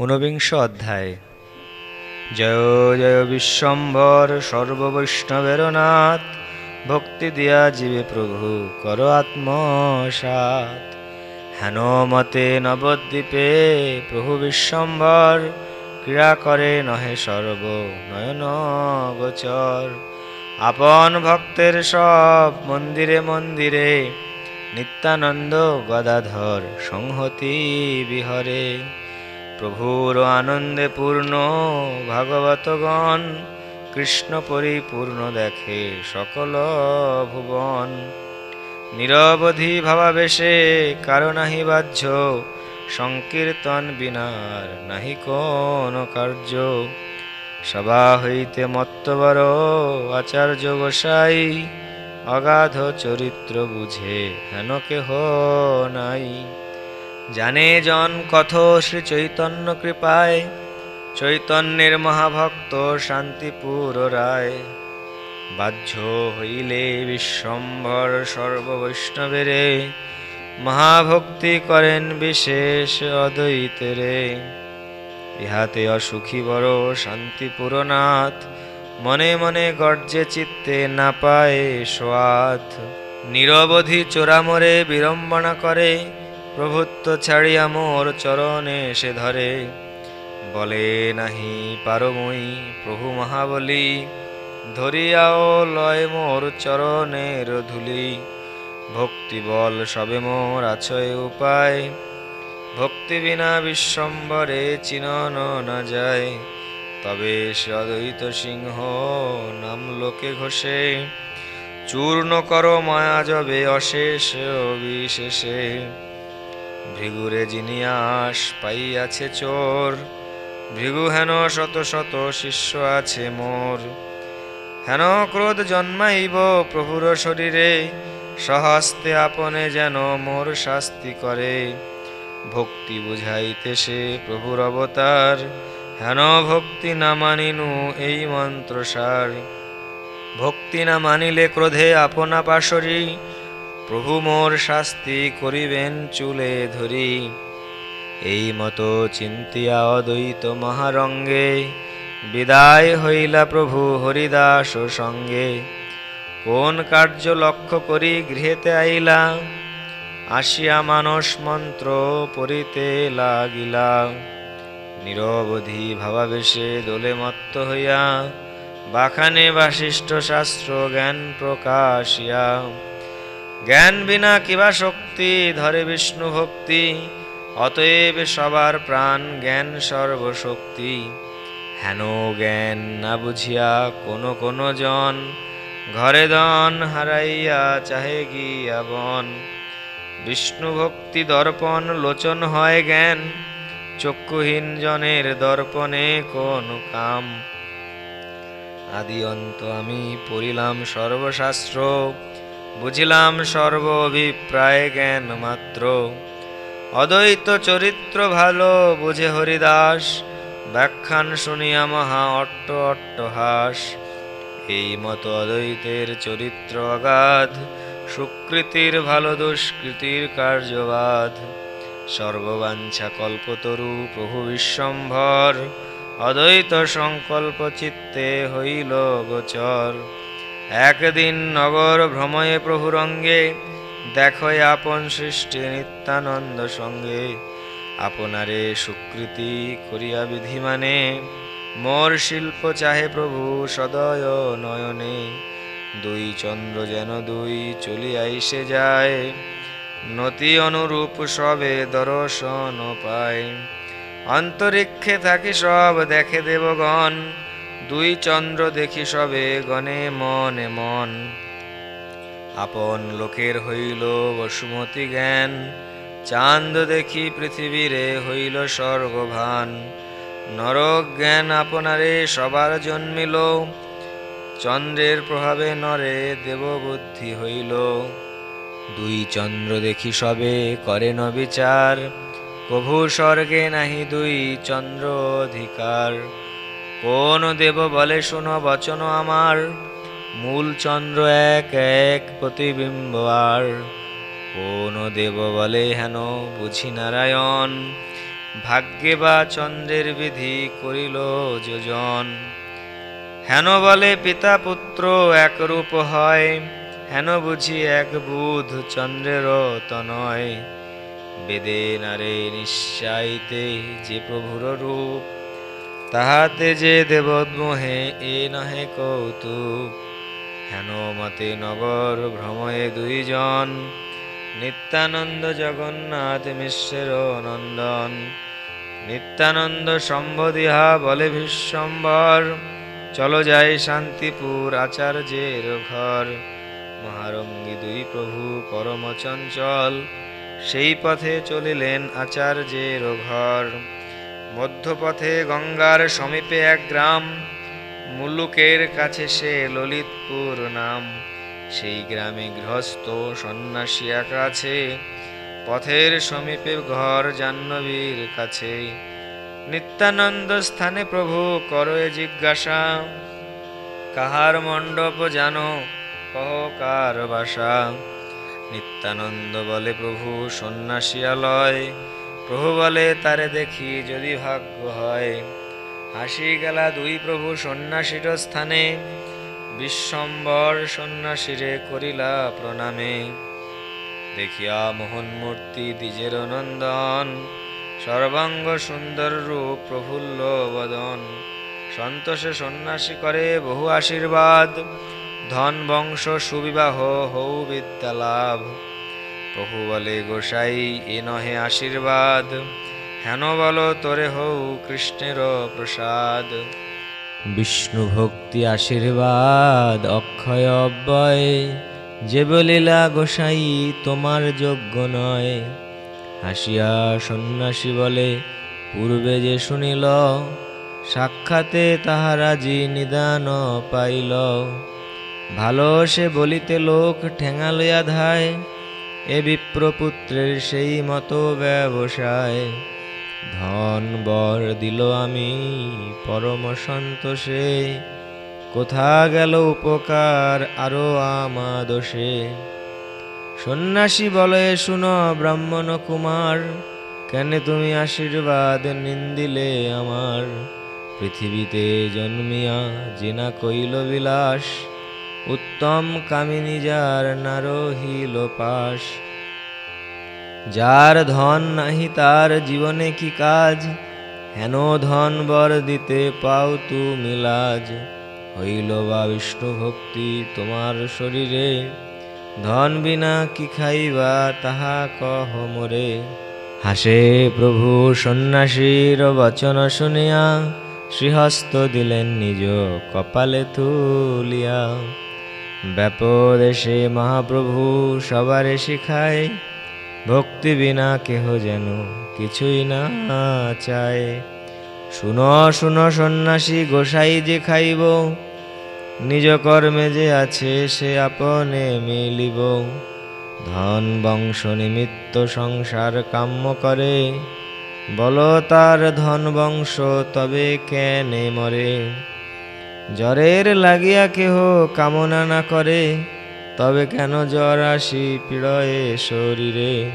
ঊনবিংশ অধ্যায়। জয় জয় বিশ্বম্ভর সর্ববৈষ্ণবের নাথ ভক্তি দিয়া জীবে প্রভু কর আত্মসাত হেন মতে নবদ্বীপে প্রভু বিশ্বম্ভর, ক্রীড়া করে নহে সর্ব নয়ন গোচর আপন ভক্তের সব মন্দিরে মন্দিরে, নিত্যানন্দ গদাধর সংহতি বিহরে। প্রভুর আনন্দে পূর্ণ ভাগবতগণ কৃষ্ণ পরিপূর্ণ দেখে সকল ভুবন। নিরবধি ভাবাবেশে কারও নাহি বাহ্য, সংকীর্তন বিনার নাহি কোন কার্য। সভা হইতে মত্তবর আচার্য গোসাই, অগাধ চরিত্র বুঝে হেন কেহ নাই। জানে জন কথ শ্রী চৈতন্য কৃপায়, চৈতন্যের মহাভক্ত শান্তিপুর রায়। বাহ্য হইলে বিশ্বম্ভর সর্ববৈষ্ণবেরে, মহাভক্তি করেন বিশেষ অদ্বৈতেরে। ইহাতে অসুখী বড় শান্তিপুরনাথ, মনে মনে গর্জে চিত্তে না পায় সোয়াদ নিরবধি চোরামরে বিড়ম্বনা করে প্রভুত্ব ছাড়িয়া মোর চরণে সে ধরে। বলে নাহি পারমই প্রভু মহাবলী, ধরিয়াও লয় মোর চরণের ধুলি। ভক্তি বল সবে মোর আছয় উপায়, ভক্তি বিনা বিশ্বম্বরে চিনন না যায়। তবে সে অদ্বৈত সিংহ নাম লোকে ঘোষে, চূর্ণ কর মায়া যবে অশেষ অবিশেষে। ভৃগুরে জিনিয়াস পাইয়াছে চোর, ভৃগু হেন শত শত শিষ্য আছে মোর। হেন ক্রোধ জন্মাইব প্রভুর শরীরে, সহস্তে আপনে যেন মোর শাস্তি করে। ভক্তি বুঝাইতে সে প্রভুর অবতার, হেন ভক্তি না মানিনু এই মন্ত্রসার। ভক্তি না মানিলে ক্রোধে আপনা পাশরি প্রভু মোর শাস্তি করিবেন চুলে ধরি। এই মতো চিন্তিয়া অদ্বৈত মহারঙ্গে বিদায় হইলা প্রভু হরিদাস সঙ্গে। কোন কার্য লক্ষ্য করি গৃহেতে আইলা, আসিয়া মানস মন্ত্র পড়িতে লাগিলা। নিরবধি ভাবাবেশে দোলে মত্ত হইয়া, বাখানে বাশিষ্ঠ শাস্ত্র জ্ঞান প্রকাশিয়া। জ্ঞান বিনা কিবা শক্তি, ধরে বিষ্ণু ভক্তি। অতএব সবার প্রাণ জ্ঞান সর্বশক্তি। হেন জ্ঞান না বুঝিয়া কোন কোন জন, ঘরে দন হারাইয়া চাহে গিয়া বন। বিষ্ণু ভক্তি দর্পণ লোচন হয় জ্ঞান, চক্ষুহীন জনের দর্পণে কোন কাম। আদি অন্ত আমি পড়িলাম সর্বশাস্ত্র। বুঝিলাম সর্ব অভিপ্রায় জ্ঞান মাত্র। অদ্বৈত চরিত্র ভালো, বুঝে হরিদাস। ব্যাখ্যান শুনিয়া মহা অট্ট অট্টহাস। এই মতো অদ্বৈতের চরিত্র অগাধ, সুকৃতির ভালো দুষ্কৃতির কার্যবাদ সর্ববাঞ্ছা কল্পতরু প্রভু বিশ্বম্ভর, অদ্বৈত সংকল্প চিত্তে হইল গোচর। একদিন নগর ভ্রময়ে প্রভুরঙ্গে দেখো আপন সৃষ্টি নিত্যানন্দ সঙ্গে। আপনারে সুকৃতি করিয়া বিধি মানে মোর শিল্প চাহে প্রভু সদয় নয়নে। দুই চন্দ্র যেন দুই চলিয়াইসে যায়, নতি অনুরূপ সবে দর্শন পায়। অন্তরিক্ষে থাকি সব দেখে দেবগণ দুই চন্দ্র দেখি সবে গণে মনে মন। আপন লোকের হইল বসুমতি জ্ঞান, চাঁদ দেখি পৃথিবীরে হইল স্বর্গভান। নরক জ্ঞান আপনারে সবার জন্মিল, চন্দ্রের প্রভাবে নরে দেববুদ্ধি হইল। দুই চন্দ্র দেখি সবে করেন বিচার প্রভু স্বর্গে নাহি দুই চন্দ্র অধিকার। কোন দেব বলে শোনো বচন আমার? মূল চন্দ্র এক এক প্রতিবিম্ব আর। কোন দেব বলে হেন বুঝি নারায়ণ? ভাগ্যে বা চন্দ্রের বিধি করিল যোজন। হেন বলে পিতা পুত্র একরূপ হয়, হেন বুঝি এক বুধ চন্দ্রের তনয়। বেদে নারে নিশ্চাইতে যে প্রভুর রূপ তাহাতে যে দেবদ্মোহে এ নহে কৌতুক। হেন মতে নগর ভ্রময়ে দুইজন, নিত্যানন্দ জগন্নাথ মিশ্রের নন্দন। নিত্যানন্দ সম্বদিহা বলে বিশ্বম্বর চলো যাই শান্তিপুর আচার্যের ঘর। মহারঙ্গী দুই প্রভু পরম চঞ্চল সেই পথে চলিলেন আচার্যের ঘর। মধ্যপথে গঙ্গার সমীপে এক গ্রাম, মুলুকের কাছে সে ললিতপুর নাম। সেই গ্রামে গৃহস্থ, সন্ন্যাসী এক আছে, পথের সমীপে ঘর জাহ্নবীর কাছে। নিত্যানন্দ স্থানে প্রভু, করয়ে জিজ্ঞাসা, কাহার মণ্ডপ জানো? কহ কার বাসা? নিত্যানন্দ বলে, প্রভু সন্ন্যাসিয়ালয় প্রভু বলে, তারে দেখি যদি ভাগ্য হয়। হাসি গেলা দুই প্রভু সন্ন্যাসীর স্থানে, বিশ্বম্বর সন্ন্যাসীরে করিলা প্রণামে। দেখিয়া মোহন মূর্তি দ্বিজের নন্দন, সর্বাঙ্গ সুন্দর রূপ প্রফুল্ল বদন। সন্তোষে সন্ন্যাসী করে বহু আশীর্বাদ ধন বংশ সুবিবাহ, হৌ বিদ্যা লাভ প্রভু বলে, গোসাই, এ নহে আশীর্বাদ। হেন বল, তোরে হৌ কৃষ্ণের প্রসাদ। বিষ্ণু ভক্তি, আশীর্বাদ, অক্ষয়, অব্যয়। যে বলিলা, গোসাই, তোমার যোগ্য নয়। হাসিয়া সন্ন্যাসী বলে, পূর্বে যে শুনিল, সাক্ষাতে তাহারাজি নিদান পাইল। ভালো সে বলিতে লোক ঠেঙা লইয়া ধায় এ বিপ্রপুত্রের সেই মতো ব্যবসায়। ধন বর দিল আমি, পরম সন্তোষে। কোথা গেল উপকার আরও আমাদোষে? সন্ন্যাসী বলে, শুনো ব্রাহ্মণ কুমার, কেন তুমি আশীর্বাদ নিন্দিলে আমার? পৃথিবীতে জন্মিয়া জিনা কইল বিলাস উত্তম কামিনী যার নারহিল পাশ যার ধন নাহি তার জীবনে কি কাজ? হেন ধন বর দিতে পাও তুমি লাজ। হইল বা বিষ্ণু ভক্তি তোমার শরীরে। ধন বিনা কি খাইবা তাহা কহ মোরে। হাসে প্রভু সন্ন্যাসীর বচন শুনিয়া, শ্রীহস্ত দিলেন নিজ কপালে তুলিয়া। ব্যাপদেশে মহাপ্রভু সবারে শিখায়, ভক্তি বিনা কেহ যেন কিছুই না চায়। শুন শুন, সন্ন্যাসী গোসাই যে খাইব, নিজ কর্মে যে আছে সে আপনে মিলিব। ধন, বংশ নিমিত্ত সংসার কাম্য করে, বল তার ধন বংশ তবে কেনে মরে। জ্বরের লাগিয়া কেহ কামনা না করে, তবে কেন জ্বর আসি পীড়য়ে শরীরে?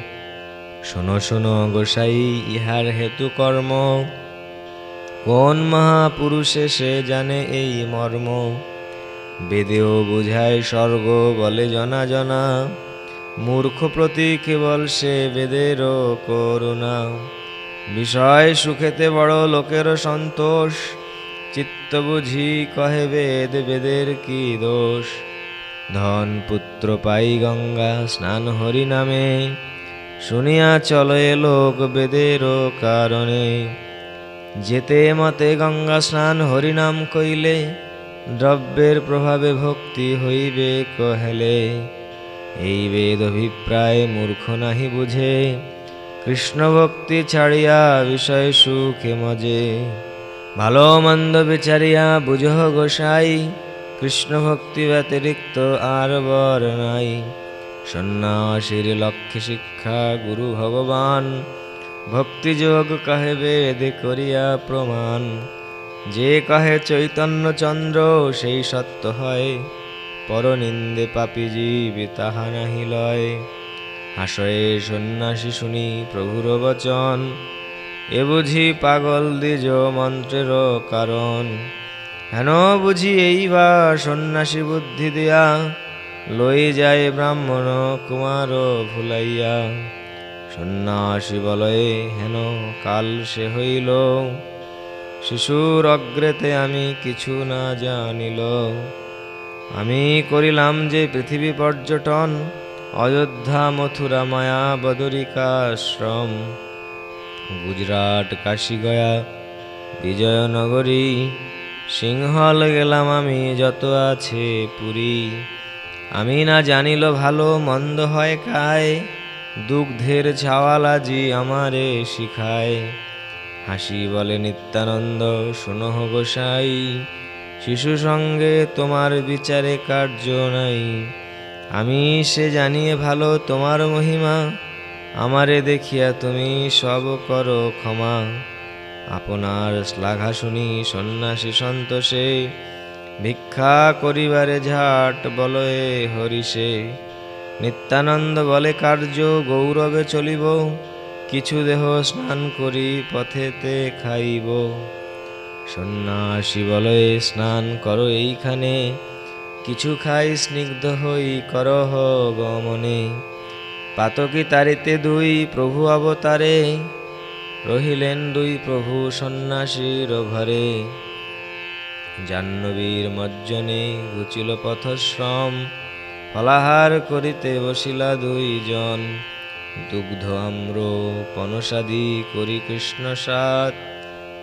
শোনো শোনো গোসাই, ইহার হেতু কর্ম। কোন মহাপুরুষে সে জানে এই মর্ম? বেদেও বুঝায় স্বর্গ, বলে জনা জনা। মূর্খ প্রতি কেবল সে বেদেরও করুণা। বিষয় সুখেতে বড় লোকের সন্তোষ। চিত্ত বুঝি কহে বেদ, বেদের কি দোষ? ধন পুত্র পাই গঙ্গা, স্নান হরি নামে। শুনিয়া চলে লোক বেদেরও কারণে। যেতে মতে গঙ্গা, স্নান হরিনাম কইলে, দ্রব্যের প্রভাবে ভক্তি হইবে কহেলে। এই বেদ অভিপ্রায় মূর্খ নাহি বুঝে। কৃষ্ণ ভক্তি ছাড়িয়া বিষয় সুখে মজে। ভালো মন্দ বিচারিয়া বুঝহ গোসাই, কৃষ্ণ ভক্তি ব্যতিরিক্ত আর বর নাই। সন্ন্যাসীর লক্ষ্যে শিক্ষা গুরু ভগবান ভক্তিযোগ কহে বেদ করিয়া প্রমাণ। যে কহে চৈতন্য চন্দ্র, সেই সত্য হয়, পরনিন্দে পাপি জীব তাহা নাহি লয়। হাসয়ে সন্ন্যাসী শুনি প্রভুর বচন এ বুঝি পাগল দ্বিজ মন্ত্রের কারণ। হেন বুঝি এই বা সন্ন্যাসী বুদ্ধি দিয়া লই যায় ব্রাহ্মণ কুমার ভুলাইয়া। সন্ন্যাসী বলয়ে হেন কাল সে হইল, শিশুর অগ্রেতে আমি কিছু না জানিল। আমি করিলাম যে পৃথিবী পর্যটন, অযোধ্যা, মথুরা, মায়া, বদরিকাশ্রম। গুজরাট কাশী গয়া বিজয়নগরী, সিংহল গেলাম আমি যত আছে পুরী। আমি না জানিল ভালো মন্দ হয় কায়, দুগ্ধের ছাওয়ালাজি আমারে শিখায়। হাসি বলে নিত্যানন্দ শুনহ গোসাই, শিশু সঙ্গে তোমার বিচারে কার্য নাই। আমি সে জানিয়ে ভালো তোমার মহিমা আমারে দেখিয়া তুমি সব করো ক্ষমা। আপনার শ্লাঘা শুনি সন্ন্যাসী সন্তোষে, ভিক্ষা করিবারে ঝাট বলয়ে হরিষে। নিত্যানন্দ বলে কার্য, গৌরবে চলিব, কিছু দেহ স্নান করি পথেতে খাইব। সন্ন্যাসী বলয়ে স্নান করো এইখানে, কিছু খাই স্নিগ্ধ হই করহ গমনে। পাতকি তারিতে দুই প্রভু অবতারে, রহিলেন দুই প্রভু সন্ন্যাসীর ঘরে। জাহ্নবীর মজ্জনে গুচিল পথশ্রম, ফলাহার করিতে বসিলা দুইজন। দুগ্ধ, আম্র, পনসাদি করি কৃষ্ণ সাত,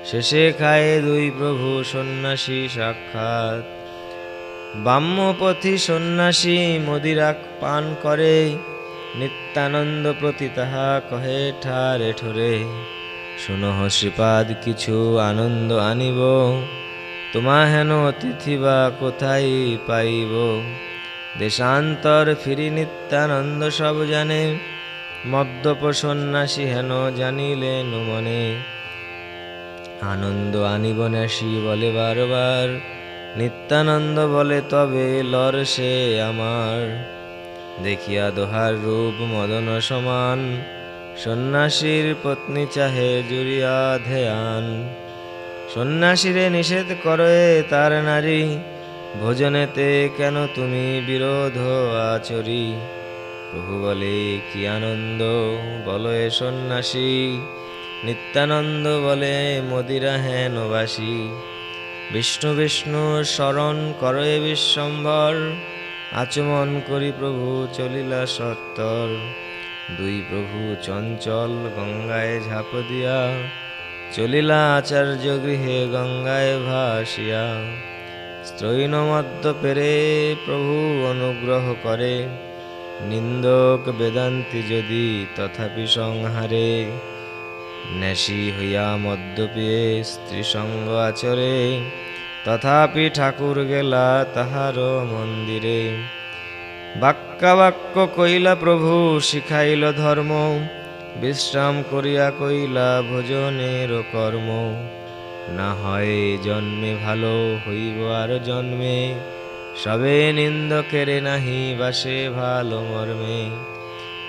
শেষে খায় দুই প্রভু সন্ন্যাসী সাক্ষাৎ। বাম্যপথী সন্ন্যাসী মদিরাক পান করে নিত্যানন্দ প্রতি তাহা কহে ঠারে ঠোরে শুনহ শ্রীপাদ কিছু আনন্দ আনিব। তোমা হেন অতিথি বা কোথায় পাইব? দেশান্তর ফিরি নিত্যানন্দ সব জানে। মদ্যপ সন্ন্যাসী হেন জানিলেন মনে আনন্দ আনিব ন্যাসী বলে বারবার। নিত্যানন্দ বলে তবে লর সে আমার। দেখিয়া দোহার রূপ মদন সমান। সন্ন্যাসীর পত্নী চাহে জুড়িয়া ধ্যান। সন্ন্যাসীরে নিষেধ করে তার নারী। ভোজনেতে কেন তুমি বিরোধ আচরি? প্রভু বলে, কি আনন্দ বলো এ সন্ন্যাসী। নিত্যানন্দ বলে, মদিরা হেনবাসী বিষ্ণু বিষ্ণু স্মরণ করয়ে বিশ্বম্বর। আচমন করি প্রভু চলিলা সত্তর। দুই প্রভু চঞ্চল গঙ্গায় ঝাঁপ দিয়া, চলিলা আচার্য গৃহে গঙ্গায় ভাসিয়া। স্ত্রৈন পেরে প্রভু অনুগ্রহ করে, নিন্দক বেদান্তি যদি তথাপি সংহারে। ন্যাসী হইয়া মদ্যপিয়ে স্ত্রী সঙ্গ আচরে তথাপি ঠাকুর গেলা তাহার মন্দিরে। বাক্যা বাক্য কইলা, প্রভু, শিখাইল ধর্ম। বিশ্রাম করিয়া কইলা, ভোজনের কর্ম। না হয় জন্মে ভালো, হইব আর জন্মে। সবে নিন্দ নিন্দকেরে নাহি, বাসে ভালো মর্মে।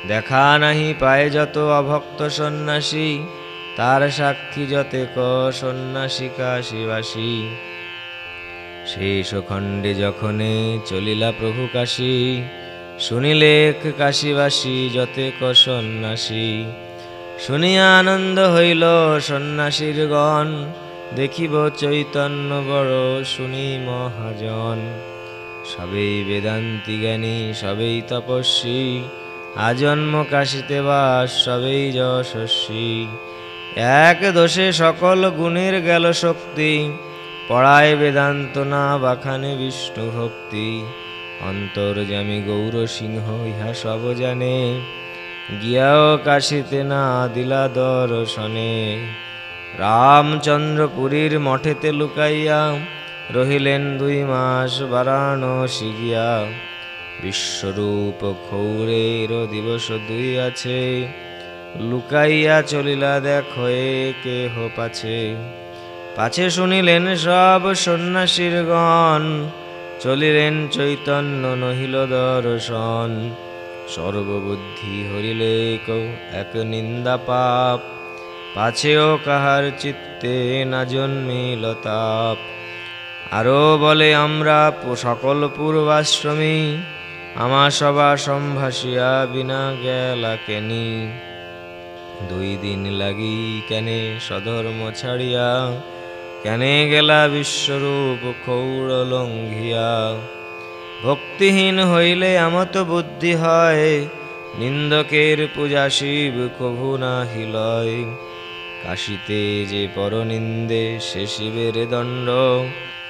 দেখা নাহি পায় যত অভক্ত সন্ন্যাসী, তার সাক্ষী যতে ক সন্ন্যাসী কাশীবাসী। শেষ খণ্ডে যখনে চলিলা প্রভু কাশী শুনিলেক কাশীবাসী যতে ক সন্ন্যাসী। শুনিয়া আনন্দ হইল সন্ন্যাসীর গণ, দেখিব চৈতন্য বড় শুনি মহাজন। সবেই বেদান্তি জ্ঞানী, সবেই তপস্বী আজন্ম কাশিতে বাস, সবেই যশস্বী। এক দোষে সকল গুণের গেল শক্তি পড়ায় বেদান্ত না বাখানে বিষ্ণু ভক্তি অন্তর্জামী গৌর সিংহ ইহা সব জানে। গিয়াও কাশিতে না দিলা দর্শনে। রামচন্দ্রপুরীর মঠেতে লুকাইয়া রহিলেন দুই মাস বারাণসী গিয়া। বিশ্বরূপ খৌরের দিবস দুই আছে। লুকাইয়া চলিলা দেখো এ কেহ পাছে। পাছে শুনিলেন সব সন্ন্যাসীর গণ চলিলেন চৈতন্য নহিল দর্শন। সর্ববুদ্ধি হরিলে কৌ এক নিন্দা পাপ, পাছেও কাহার চিত্তে না জন্মিল তাপ। আরও বলে, আমরা সকল পূর্বাশ্রমী, আমার সবা সম্ভাসিয়া বিনা গেলা কেনি। দুই দিন লাগি কেনে সধর্ম ছাড়িয়া কেনে গেলা বিশ্বরূপ খৌড় লঙ্ঘিয়া ভক্তিহীন হইলে আমত বুদ্ধি হয়, নিন্দকের পূজা শিব কভু না হিলয় কাশিতে যে পরনিন্দে সে শিবের দণ্ড,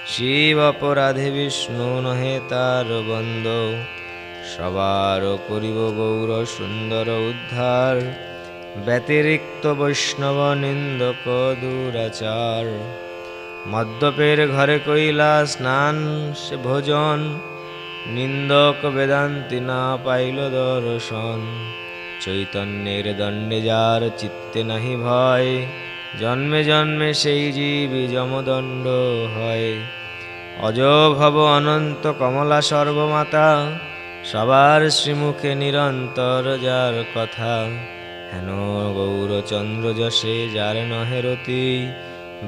শিব অপরাধে বিষ্ণু নহে তার বন্ধ। সবার করিব গৌর সুন্দর উদ্ধার, ব্যতিরিক্ত বৈষ্ণব নিন্দক দুরাচার। মদ্যপের ঘরে কইলা স্নান, সে ভোজন। নিন্দক বেদান্তি না পাইল দর্শন। চৈতন্যের দণ্ডে যার চিত্তে নাহি ভয়, জন্মে জন্মে সেই জীবী যমদণ্ড হয়। অজ ভব অনন্ত কমলা সর্বমাতা, সবার শ্রীমুখে নিরন্তর যার কথা। হেন গৌরচন্দ্র যশে যার নহে রতি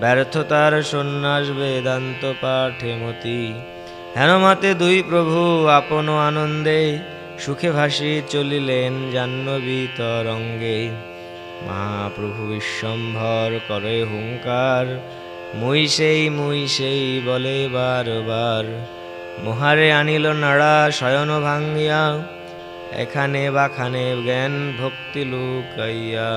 ব্যর্থতার সন্ন্যাস বেদান্ত পাঠে মতি। হেন মাতে দুই প্রভু আপন আনন্দে, সুখে ভাসি চলিলেন জাহ্নবী তরঙ্গে মহাপ্রভু বিশ্বম্ভর করে হুঙ্কার, মুই সেই মুই সেই বলে বারবার। মহারে আনিল নাড়া শয়ন ভাঙ্গিয়া, এখানে বাখানে জ্ঞান ভক্তি লুকাইয়া।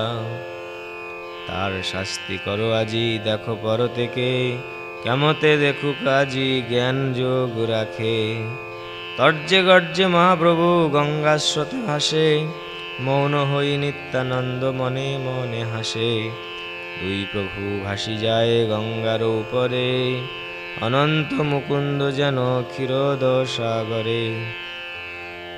তার শাস্তি করো আজি। দেখো পর থেকে কেমতে দেখুক আজি জ্ঞান যোগ রাখে। তর্জে গর্জে মহাপ্রভু গঙ্গা স্রোতে ভাসে, মৌন হই নিত্যানন্দ মনে মনে হাসে। দুই প্রভু ভাসি যায় গঙ্গার উপরে, অনন্ত মুকুন্দ যেন ক্ষীরোদ সাগরে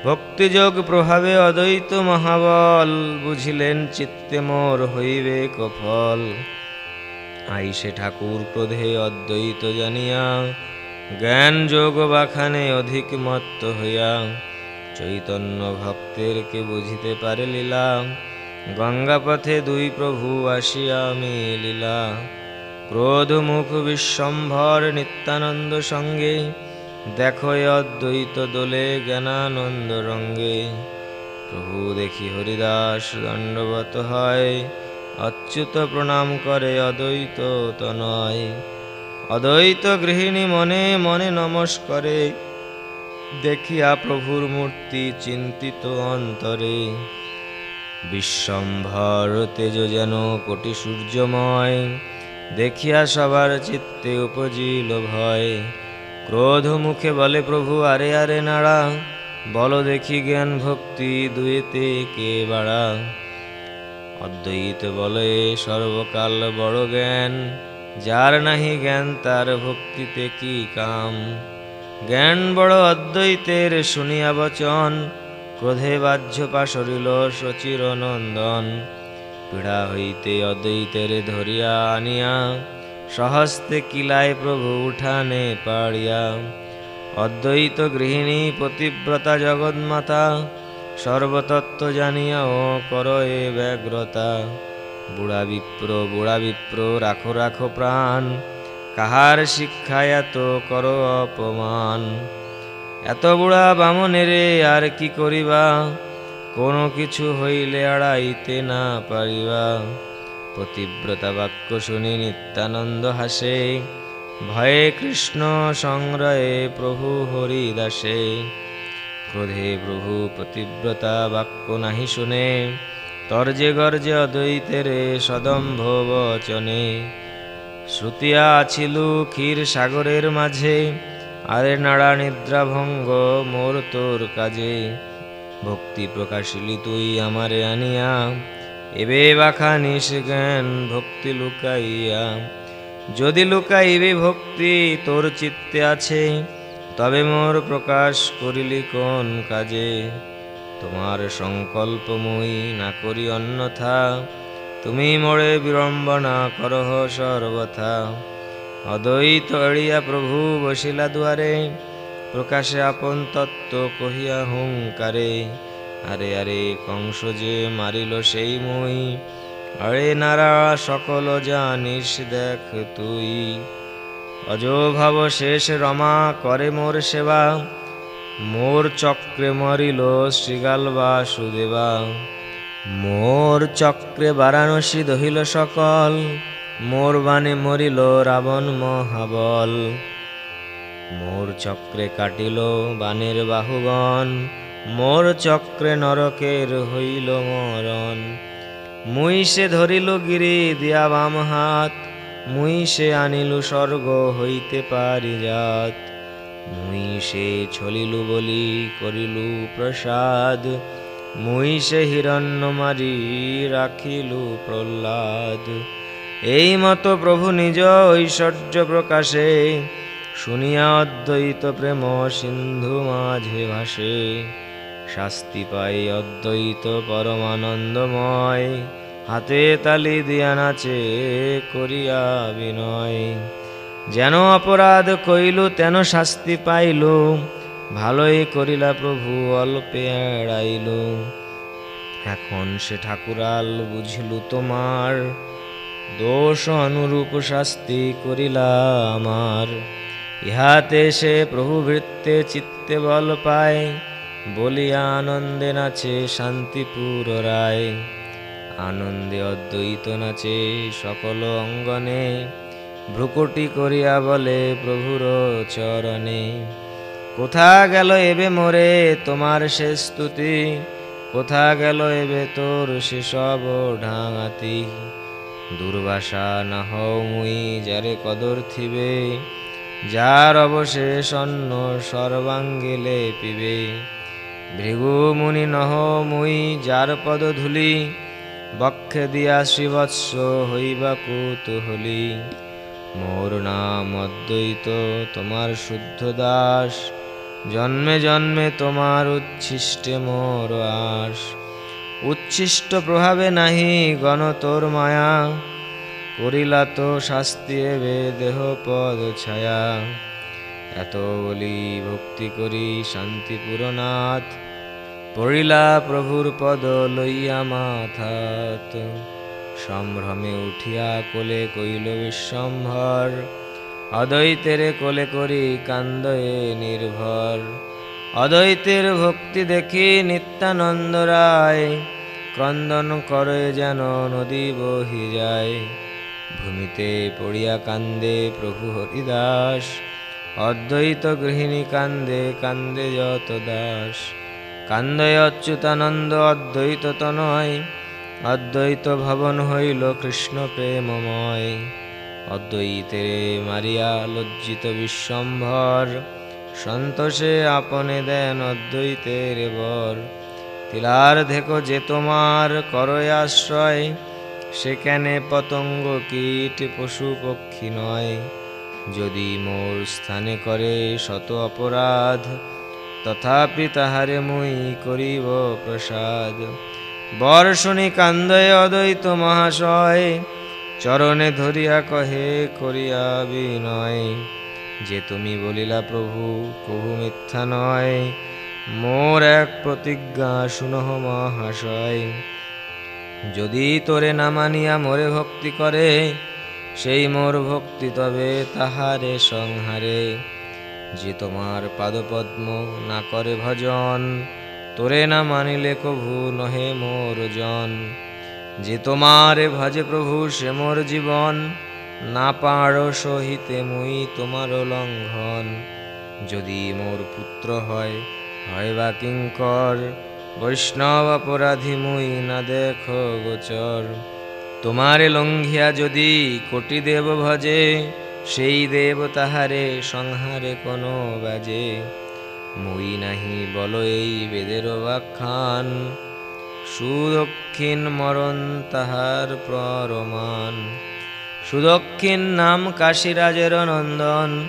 ভক্তিযোগ প্রভাবে অদ্বৈত মহাবল বুঝিলেন চিত্তে মোর হইবে কফল। আইসে ঠাকুর ক্রোধে অদ্বৈত জানিয়া, জ্ঞান যোগ বাখানে অধিক মত্ত হইয়া, চৈতন্য ভক্তের কে বুঝিতে পারে লীলা, গঙ্গা পথে দুই প্রভু আসিয়া মিলিলা। ক্রোধ মুখ বিশ্বম্ভর নিত্যানন্দ সঙ্গে দেখো অদ্বৈত দোলে জ্ঞানানন্দ রঙ্গে। প্রভু দেখি হরিদাস দণ্ডবত হয়, অচ্যুত প্রণাম করে অদ্বৈত তনয়। অদ্বৈত গৃহিণী মনে মনে নমস্করে, দেখিয়া প্রভুর মূর্তি চিন্তিত অন্তরে। বিশ্বম্ভর তেজ যেন কোটি সূর্যময়, দেখিয়া সবার চিত্তে উপজিল ভয়। ক্রোধ মুখে বলে, প্রভু, আরে আরে নাড়া। বল দেখি জ্ঞান ভক্তি দুয়েতে কে বাড়া? অদ্বৈত বলে, সর্বকাল বড় জ্ঞান, যার নাহি জ্ঞান, তার ভক্তিতে কি কাম? জ্ঞান বড় অদ্বৈতের শুনিয়া বচন, ক্রোধে বাহ্য পাশরিল সচির নন্দন পীড়া হইতে অদ্বৈতের ধরিয়া আনিয়া সহস্তে কিলায় প্রভু উঠানে পাড়িয়া। অদ্বৈত গৃহিণী পতিব্রতা জগন্মাতা, সর্বতত্ত্ব জানিয়া ও কর এ ব্যগ্রতা। বুড়া বিপ্র বুড়া বিপ্র, রাখো রাখো প্রাণ, কাহার শিক্ষায় এত কর অপমান। এত বুড়া বামনেরে আর কি করিবা? কোনো কিছু হইলে আড়াইতে না পারিবা। পতিব্রতা বাক্য শুনি নিত্যানন্দ হাসে। ভয়ে কৃষ্ণ সংগ্রহে প্রভু হরিদাসে। ক্রোধে প্রভু পতিব্রতা বাক্য নাহি শুনে। তর্জে গর্জে অদ্বৈতের সদম্ভ বচনে। শ্রুতিয়া আছিল ক্ষীর সাগরের মাঝে। আরে নাড়া নিদ্রা ভঙ্গ মোর তোর কাজে। ভক্তি প্রকাশিলি তুই আমারে আনিয়া। এবে বাখা জ্ঞান ভক্তি লুকাইয়া। যদি লুকাইবে ভক্তি, তোর চিত্তে আছে, তবে মোর প্রকাশ করিলি কোন কাজে? তোমার সংকল্প মুই না করি অন্যথা, তুমি মোড়ে বিড়ম্বনা করহ সর্বথা। অদ্বৈত এড়িয়া প্রভু বসিলা দুয়ারে, প্রকাশে আপন তত্ত্ব কহিয়া হুঙ্কারে। আরে আরে কংস যে মারিল সেই মুই। আরে নারা, সকল জানিস, দেখ তুই। অজভাব শেষ রমা করে মোর সেবা। মোর চক্রে মরিল শ্রীগাল বাসুদেবা। মোর চক্রে বারাণসী দহিল সকল। মোর বাণে মরিল রাবণ মহাবল। মোর চক্রে কাটিল বানের বাহুগণ মোর চক্রে নরকের হইল মরণ। মুই সে ধরিল গিরি দিয়া বাম হাত, মুই সে আনিলু স্বর্গ হইতে পারি যাত মুই সে ছলিলু বলি করিলু প্রসাদ, মুই সে হিরণ্য মারি রাখিলু প্রহ্লাদ। এই মতো প্রভু নিজ ঐশ্বর্য প্রকাশে, শুনিয়া অদ্বৈত প্রেম সিন্ধু মাঝে ভাসে। শাস্তি পাই অদ্বৈত পরমানন্দময়। হাতে তালি দিয়া নাচে করিয়া বিনয়। যেন অপরাধ কইল, তেন শাস্তি পাইল। ভালোই করিলা প্রভু, অল্পে এড়াইল। এখন সে ঠাকুরাল বুঝিলু তোমার। দোষ অনুরূপ শাস্তি করিলা আমার। ইহাতে সে প্রভু ভৃত্তে চিত্তে বল পায়। বলিয়া আনন্দে নাচে শান্তিপুর রায়। আনন্দে অদ্বৈত নাচে সকল অঙ্গনে। ভ্রুকুটি করিয়া বলে, প্রভুর চরণে। কোথা গেল এবে মোরে তোমার সে স্তুতি? কোথা গেল এবে তোর সেসব ঢাঙাতি? দুর্বাসা না হও মুই যারে কদর থিবে। যার অবশেষ অন্য সর্বাঙ্গে ভৃগু মুনি নহ মুই যার পদ ধুলি, বক্ষে দিয়া শ্রীবৎস হইবা কুতুহলি। মোর নাম অদ্বৈত, তোমার শুদ্ধ দাস। জন্মে জন্মে তোমার উচ্ছিষ্টে মোর আস উচ্ছিষ্ট প্রভাবে নাহি গণ তোর মায়া, করিলা তো শাস্তি এবে দেহ পদ ছায়া। এত বলি ভক্তি করি শান্তিপুরনাথ পড়িলা প্রভুর পদ লইয়া মাথাত। সম্ভ্রমে উঠিয়া কোলে কইল বিশ্বম্ভর, অদ্বৈতের কোলে করি কান্দয়ে নির্ভর। অদ্বৈতের ভক্তি দেখি নিত্যানন্দ রায়, ক্রন্দন করে যেন নদী বহি যায়। ভূমিতে পড়িয়া কান্দে প্রভু হরিদাস, অদ্বৈত গৃহিণী কান্দে কান্দে যত দাস। কান্দয় অচ্যুতানন্দ অদ্বৈত তনয় অদ্বৈত ভবন হইল কৃষ্ণ প্রেমময় অদ্বৈতে মারিয়া লজ্জিত বিশ্বম্ভর। সন্তোষে আপনে দেন অদ্বৈতের বর। তিলার দেখো যে তোমার করয় আশ্রয়, সেখানে পতঙ্গ কীট পশু পক্ষী নয়। যদি মোর স্থানে করে শত অপরাধ তথাপি তাহারে মুই করিব প্রসাদ। বর্ষণী কান্দয় অদ্বৈত মহাশয়, চরণে ধরিয়া কহে, করিয়া বিনয়, যে তুমি বলিলা প্রভু, কহু মিথ্যা নয়। মোর এক প্রতিজ্ঞা শুনহ মহাশয়, যদি তোরে না মানিয়া মোরে ভক্তি করে, সেই মোর ভক্তি তবে তাহারে সংহারে। যে তোমার পাদপদ্ম না করে ভজন, তোরে না মানিলে কভু নহে মোর জন। যে তোমারে ভজে প্রভু সে মোর জীবন, না পারো সহিতে মুই তোমার লঙ্ঘন। যদি মোর পুত্র হয় হয় বা কিঙ্কর, বৈষ্ণব অপরাধী মুই না দেখো গোচর। তোমারে লঙ্ঘিয়া যদি কোটি দেব ভজে সেই দেব তাহারে সংহারে কোনো বাজে। মুই নাহি বল এই বেদের ব্যাখ্যান। সুদক্ষিণ মরণ তাহার প্রমাণ সুদক্ষিণ নাম কাশীরাজের নন্দন।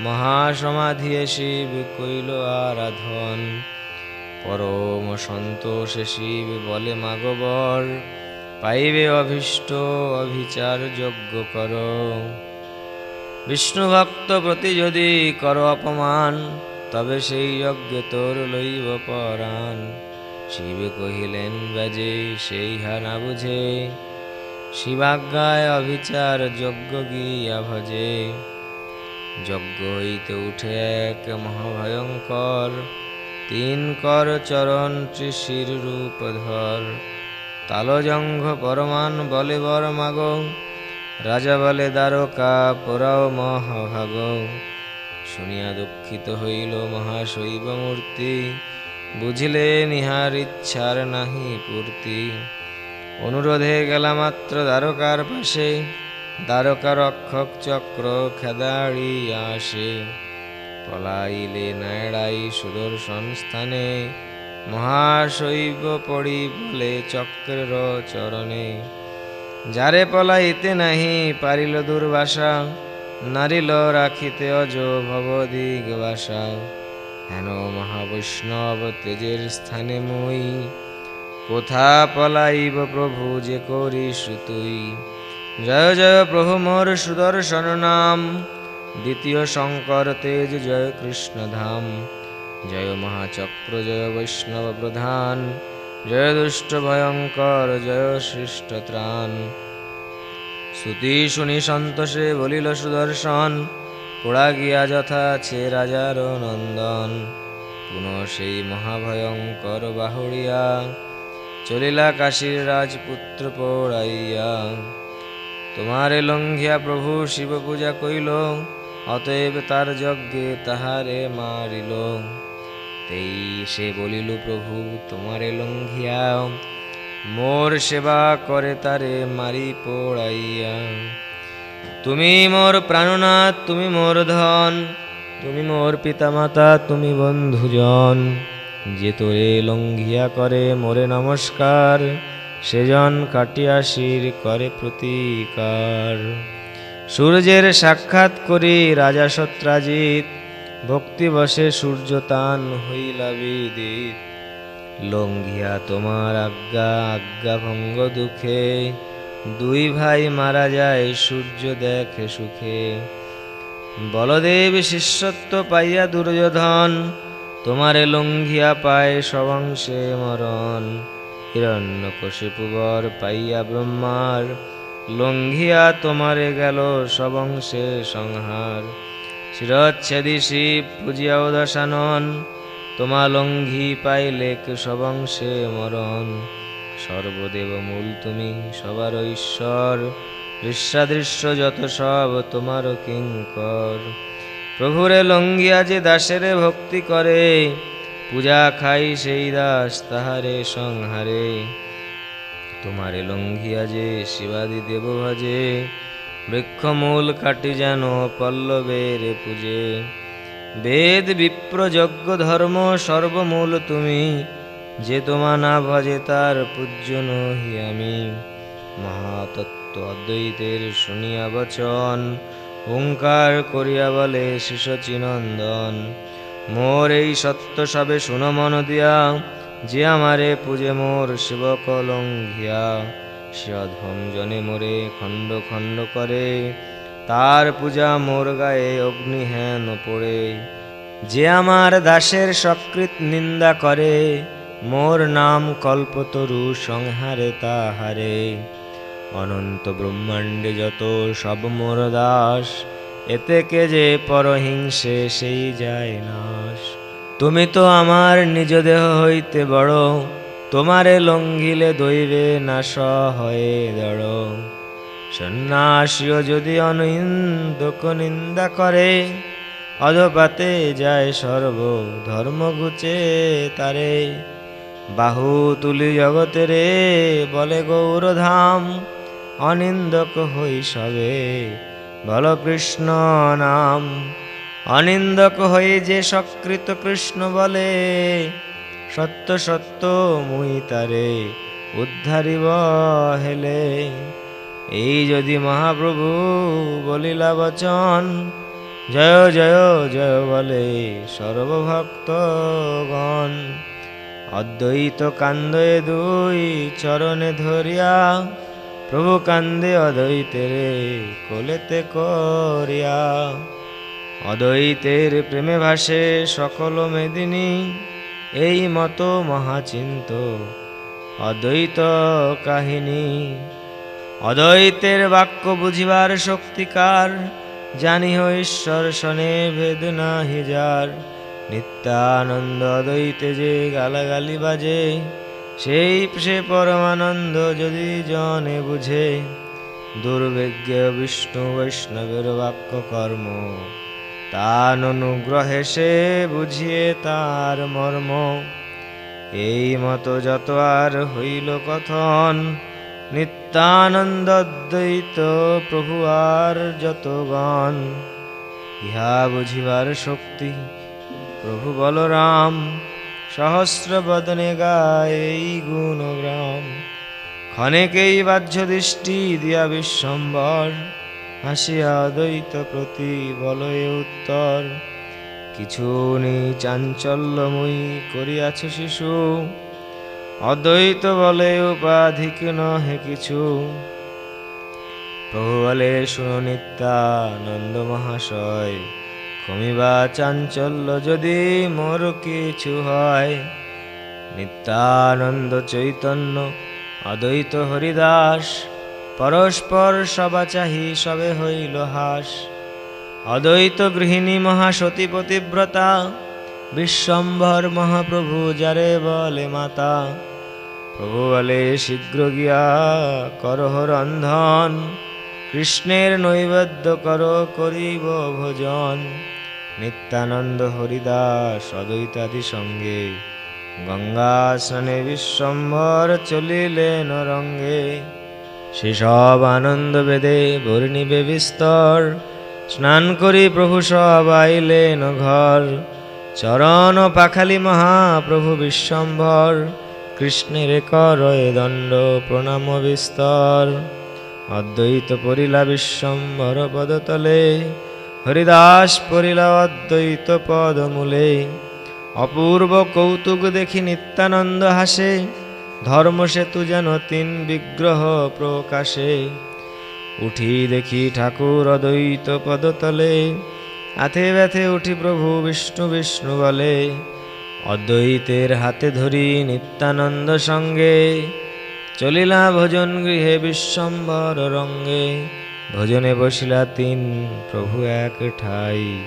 মহাসমাধি শিব কইল আরাধন। পরম সন্তোষে শিব বলে মাগবর পাইবে অভীষ্ট অভিচার যজ্ঞ কর। বিষ্ণু ভক্ত প্রতি যদি কর অপমান, তবে সেই যজ্ঞে তোর লইব পরাণ। শিব কহিলেন বাজে সেই হা না বুঝে। শিবাজ্ঞায় অভিচার যজ্ঞ গিয়া ভজে। যজ্ঞ হইতে উঠে এক মহাভয়ঙ্কর, তিন কর চরণ ত্রিশির রূপ ধর। তালজঙ্ঘ পরমান বলে বর মাগ। রাজা বলে, দ্বারকা পোড়াও মহাভাগ শুনিয়া দুঃখিত হইল মহাশৈব মূর্তি বুঝিলে নিহার ইচ্ছার নাহি পূর্তি। অনুরোধে গেলা মাত্র দ্বারকার পাশে। দ্বারকা রক্ষক চক্র খেদাড়ি আসে। পলাইলে নায়ড়াই সুদর্শন স্থানে। মহাশৈব পড়ি বলে চক্রের চরণে। যারে পলাইতে নাহি পারিল দুর্বাসা, নারিল রাখিতে অজ ভবদিগ বাসা হেন মহাবৈষ্ণব তেজের স্থানে মই, কোথা পলাইব প্রভু যে করিস তুই? জয় জয় প্রভু মোর সুদর্শন নাম, দ্বিতীয় শঙ্কর তেজ জয় কৃষ্ণ ধাম। জয় মহাচক্র, জয় বৈষ্ণব প্রধান জয় দুষ্ট ভয়ঙ্কর জয় সৃষ্ট ত্রাণ শ্রুতি শুনি সন্তোষে বলিল সুদর্শন পোড়া গিয়া যথা আছে রাজার নন্দন পুনঃ সেই মহাভয়ঙ্কর বাহুড়িয়া, চলিলা কাশীর রাজপুত্র পড়াইয়া তোমারে লঙ্ঘিয়া প্রভু শিব পূজা কইল, অতএব তার যজ্ঞে তাহারে মারিল। তেই সে বলিল, প্রভু, তোমারে লঙ্ঘিয়া মোর সেবা করে তারে মারি পোড়াইয়া। তুমি মোর প্রাণনাথ তুমি মোর ধন, তুমি মোর পিতামাতা, তুমি বন্ধুজন। যে তোরে লঙ্ঘিয়া করে মোরে নমস্কার, সেজন কাটিয়া শির করে প্রতিকার। সূর্যের সাক্ষাৎ করি রাজা সত্রাজিৎ ভক্তি বসে সূর্যতান হইলা বিদিত। লঙ্ঘিয়া তোমার আজ্ঞা আজ্ঞা ভঙ্গ দুঃখে। দুই ভাই মারা যায়, সূর্য দেখে সুখে। বলদেব শিষ্যত্ব পাইয়া দুর্যোধন, তোমারে লঙ্ঘিয়া পায় সবংশে মরণ। হিরণ্য কশিপুবর পাইয়া ব্রহ্মার, লঙ্ঘিয়া তোমারে গেল সবংশে সংহার। শিরচ্ছেদি শিব পূজিয়াও দশানন তোমা লঙ্ঘি পাইলে সবংশে মরণ। সর্বদেব মূল তুমি, সবার ঈশ্বর দৃশ্যাদৃশ্য যত সব তোমার কিঙ্কর। প্রভুরে লঙ্ঘিয়া যে দাসেরে ভক্তি করে, পূজা খাই সেই দাস তাহারে সংহারে। তোমারে লঙ্ঘিয়া যে শিবাদি দেব ভজে বৃক্ষমূল কাটি যেন পল্লবের পূজে। বেদ বিপ্র যজ্ঞ ধর্ম সর্বমূল তুমি, যে তোমা না ভজে তার পূজ্য নহি আমি। মহাতত্ত্ব অদ্বৈতের শুনিয়া বচন ওঙ্কার করিয়া বলে শিশচিনন্দন। মোর এই সত্য সবে শুন মন দিয়া, যে আমারে পূজে মোর শিব কলঙ্ঘিয়া সে জনে মোরে খণ্ড খণ্ড করে তার পূজা মোর গায়ে অগ্নি হেন পড়ে যে আমার দাসের সকৃত নিন্দা করে মোর নাম কল্পতরু সংহারে তাহারে অনন্ত ব্রহ্মাণ্ডে যত সব মোর দাস এতে কে যে পরহিংসে সেই যায় নাশ তুমি তো আমার নিজ দেহ হইতে বড় তোমারে লঙ্ঘিলে দৈবে নাশ হয়ে দড়। সন্ন্যাসীও যদি অনিন্দক নিন্দা করে, অধপাতে যায় সর্ব ধর্ম ঘুচে তারে। বাহু তুলি জগতে রে, বলে গৌরধাম, অনিন্দক হই সবে, বল কৃষ্ণ নাম। অনিন্দক হয়ে যে সকৃত কৃষ্ণ বলে সত্য সত্য মুই তারে উদ্ধারিব হেলে। এই যদি মহাপ্রভু বলিলা বচন, জয় জয় জয় বলে সর্বভক্তগণ। অদ্বৈত কান্দে দুই চরণে ধরিয়া, প্রভু কান্দে অদ্বৈতেরে কোলেতে করিয়া। অদ্বৈতের প্রেমে ভাসে সকল মেদিনী এই মতো মহাচিন্ত অদ্বৈত কাহিনী। অদ্বৈতের বাক্য বুঝিবার শক্তিকার জানিহ ঈশ্বর শনে ভেদ নাহি যার। নিত্যানন্দ অদ্বৈতে যে গালাগালি বাজে, সেই সে পরমানন্দ যদি জনে বুঝে। দুর্ভিজ্ঞ বিষ্ণু বৈষ্ণবের বাক্য কর্ম। তার অনুগ্রহে সে বুঝিয়ে তার মর্ম। এই মতো যত আর হইল কথন, নিত্যানন্দ অদ্বৈত প্রভু আর যত গণ। ইহা বুঝিবার শক্তি, প্রভু বলরাম, সহস্র বদনে গায় গুণগ্রাম। ক্ষণেকেই বাহ্য দৃষ্টি দিয়া বিশ্বম্বর। হাসিয়া দ্বৈত প্রতি বলয়ে উত্তর, কিছু নেই চাঞ্চল্যময়ী করিয়াছ শিশু। অদ্বৈত বলে উপাধিক নহে কিছু। প্রভু বলে, শুনো নিত্যানন্দ মহাশয় ক্ষমিবা চাঞ্চল্য যদি মোর কিছু হয়। নিত্যানন্দ চৈতন্য, অদ্বৈত হরিদাস পরস্পর সবা চাহি, সবে হইল হাস। অদ্বৈত গৃহিণী মহাসতী পতিব্রতা বিশ্বম্ভর মহাপ্রভু যারে বলে মাতা। প্রভু বলে, শীঘ্র গিয়া করহ রন্ধন, কৃষ্ণের নৈবেদ্য কর, করিব ভোজন। নিত্যানন্দ হরিদাস অদ্বৈতাদি সঙ্গে, গঙ্গা স্নানে বিশ্বম্ভর চলিলেন রঙ্গে। সেসব আনন্দ বেদে বর্ণিবে বিস্তর। স্নান করি প্রভু সব আইলেন ঘর। চরণ পাখালি মহাপ্রভু বিশ্বম্ভর। কৃষ্ণের করয় দণ্ড প্রণাম বিস্তর। অদ্বৈত পরিলা বিশ্বম্ভর পদতলে। হরিদাস পরিলা অদ্বৈত পদমূলে। অপূর্ব কৌতুক দেখি নিত্যানন্দ হাসে। ধর্ম সেতু যেন তিন বিগ্রহ প্রকাশে। উঠি দেখি ঠাকুর অদ্বৈত পদতলে। হাতে ব্যথে উঠি প্রভু বিষ্ণু বিষ্ণু বলে। অদ্বৈতের হাতে ধরি নিত্যানন্দ সঙ্গে। চলিলা ভোজন গৃহে বিশ্বম্বর রঙ্গে। ভোজনে বসিলা তিন প্রভু এক ঠাই।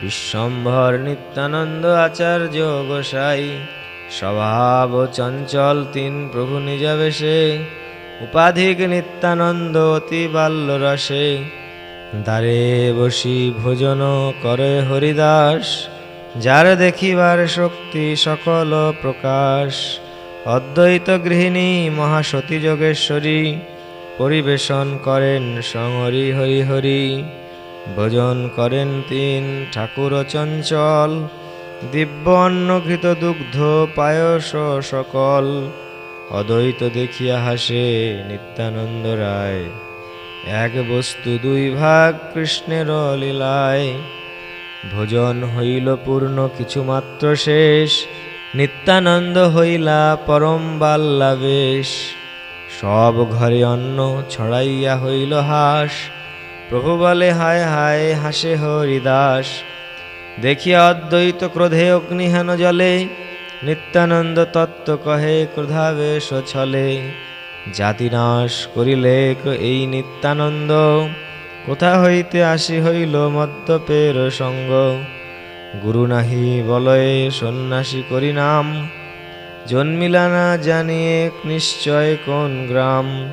বিশ্বম্ভর নিত্যানন্দ আচার্য গোসাই। স্বভাব চঞ্চল তিন প্রভু নিজাবেশে, উপাধিক নিত্যানন্দ অতি বাল্য রসে দ্বারে বসি ভোজন করে হরিদাস, যার দেখিবার শক্তি সকল প্রকাশ। অদ্বৈত গৃহিণী মহাসতী যোগেশ্বরী, পরিবেশন করেন সংহরি হরি হরি ভোজন করেন তিন ঠাকুর চঞ্চল দিব্য অন্নঘৃত দুগ্ধ পায়স সকল, অদ্বৈত দেখিয়া হাসে নিত্যানন্দ রায়। এক বস্তু দুই ভাগ কৃষ্ণের লীলায়। ভোজন হইল পূর্ণ কিছু মাত্র শেষ। নিত্যানন্দ হইলা পরম বাল্লাবেশ সব ঘরে অন্ন ছড়াইয়া হইল হাস। প্রভু বলে, হায় হায়, হাসে হরিদাস। দেখিয়া অদ্বৈত ক্রোধে অগ্নিহেন জলে, নিত্যানন্দ তত্ত্ব কহে, ক্রোধাবেশ ছলে। জাতিনাশ করিলে এই নিত্যানন্দ। কোথা হইতে আসি হইল মদ্যপের সঙ্গ? গুরু নাহি বলয়ে সন্ন্যাসী করি নাম জন্মিলা না জানিয়ে নিশ্চয় কোন গ্রাম।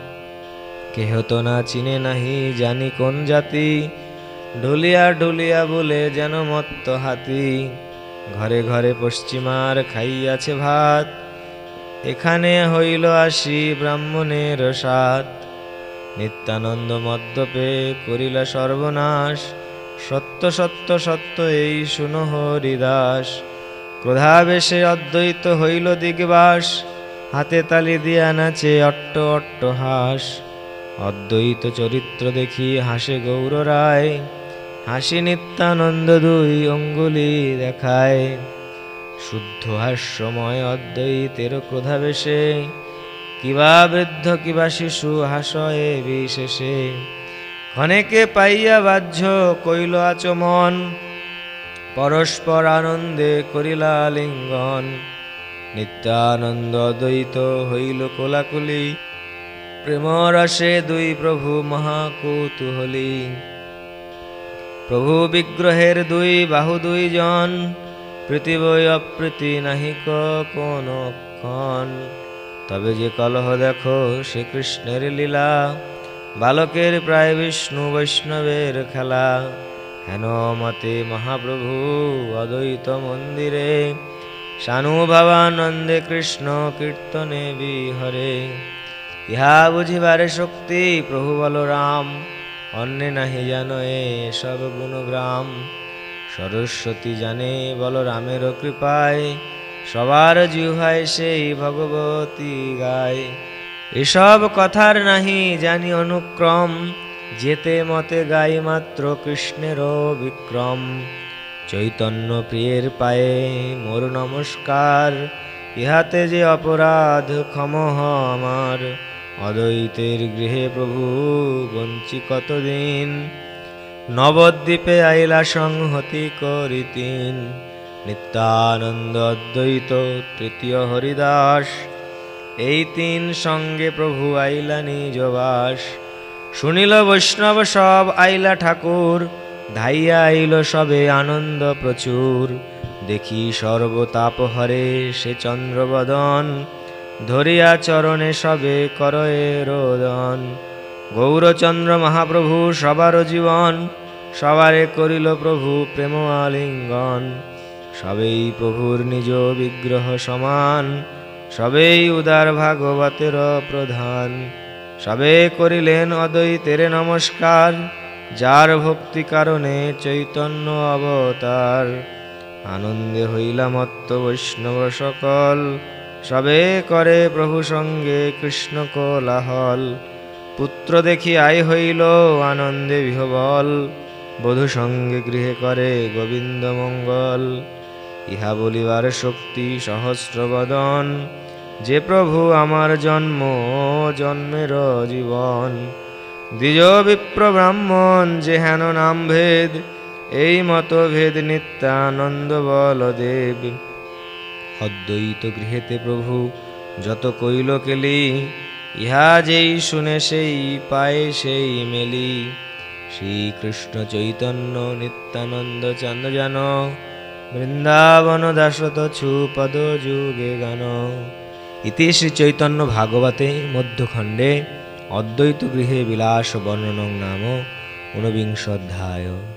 কেহ তো না চিনে নাহি জানি কোন জাতি। ঢুলিয়া ঢুলিয়া বলে যেন মত্ত হাতি। ঘরে ঘরে পশ্চিমার খাইয়াছে ভাত। এখানে হইল আসি ব্রাহ্মণের সাত। নিত্যানন্দ মদ্যপে করিলা সর্বনাশ। সত্য সত্য সত্য, এই শুনো হরিদাস। ক্রোধাবেশে অদ্বৈত হইল দিগবাস। হাতে তালি দিয়া নাচে অট্ট অট্ট হাস। অদ্বৈত চরিত্র দেখি হাসে গৌর রায়। হাসি নিত্যানন্দ দুই অঙ্গুলি দেখায়। শুদ্ধ হাস্যময় অদ্বৈতের ক্রোধাবেশে, কিবা বৃদ্ধ কিবা শিশু হাসয়ে বিশেষে। ক্ষণেকে পাইয়া বাহ্য কইল আচমন, পরস্পর আনন্দে করিলা লিঙ্গন। নিত্যানন্দ দ্বৈত হইল কোলাকুলি প্রেম রসে দুই প্রভু মহাকৌতূহলী। প্রভু বিগ্রহের দুই বাহু দুই জন প্রীতি বই অপ্রীতি নাহিক কোন ক্ষণ। তবে যে কলহ দেখো, শ্রীকৃষ্ণের লীলা, বালকের প্রায় বিষ্ণু বৈষ্ণবের খেলা। হেন মতে মহাপ্রভু অদ্বৈত মন্দিরে সানুভাবানন্দে কৃষ্ণ কীর্তনে বিহরে। ইহা বুঝিবারে শক্তি প্রভু বলরাম অন্যে নাহি জানো এ সব গুণগ্রাম। সরস্বতী জানে বলরামের কৃপায়, সবার জিহায় সেই ভগবতী গায়। এসব কথার নাহি জানি অনুক্রম, যেতে মতে গাই মাত্র কৃষ্ণেরও বিক্রম। চৈতন্য প্রিয়ের পায়ে মোর নমস্কার, ইহাতে যে অপরাধ ক্ষমহ আমার। অদ্বৈতের গৃহে প্রভু বঞ্চি কতদিন? নবদ্বীপে আইলা সংহতি করিতিন। নিত্যানন্দ অদ্বৈত তৃতীয় হরিদাস। এই তিন সঙ্গে প্রভু আইলা নিজ বাস। শুনিল বৈষ্ণব সব আইলা ঠাকুর। ধাইয়া আইল সবে আনন্দ প্রচুর। দেখি সর্বতাপ হরে সে চন্দ্রবদন। ধরিয়া চরণে সবে করয়ে রোদন। গৌরচন্দ্র মহাপ্রভু সবার জীবন, সবারে করিল প্রভু প্রেম আলিঙ্গন সবেই প্রভুর নিজ বিগ্রহ সমান, সবেই উদার ভাগবতের প্রধান। সবে করিলেন অদ্বৈতের নমস্কার, যার ভক্তি কারণে চৈতন্য অবতার। আনন্দে হইলা মত্ত বৈষ্ণব সকল সবে করে প্রভু সঙ্গে কৃষ্ণ কোলাহল। পুত্র দেখি আই হইল, আনন্দে বিহবল। বধূ সঙ্গে গৃহে করে গোবিন্দ মঙ্গল। ইহা বলিবার শক্তি সহস্র বদন। যে প্রভু আমার জন্ম, জন্মের জীবন। দ্বিজ বিপ্র ব্রাহ্মণ, যে হেন নাম ভেদ এই মতভেদ নিত্যানন্দ বলদেব। অদ্বৈত গৃহেতে প্রভু, যত কইল কেলি ইহা যেই শুনে সেই পায়ে সেই মেলি। শ্রীকৃষ্ণ চৈতন্য নিত্যানন্দ চান্দ জান বৃন্দাবন দাসত ছু পদ যুগে গান। ইতি শ্রী চৈতন্য ভাগবতে মধ্যখণ্ডে অদ্বৈত গৃহে বিলাস বর্ণনং নাম ঊনবিংশ অধ্যায়।